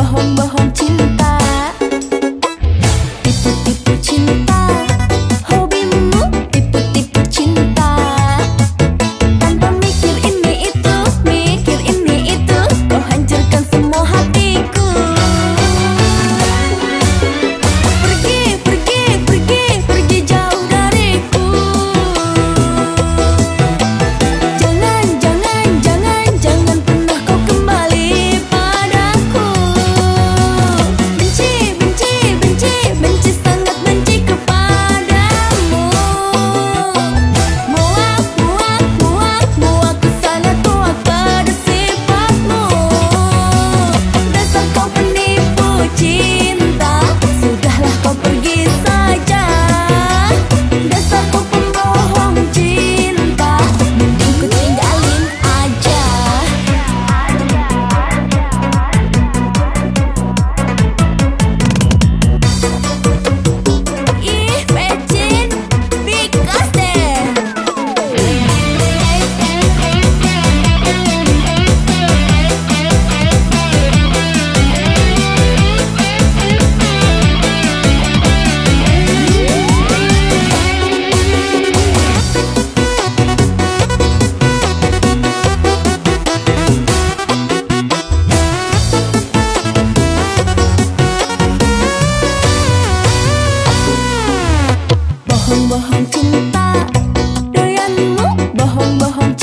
baham baham bohong cinta Doyanmu bohong-bohong